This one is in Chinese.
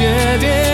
诀别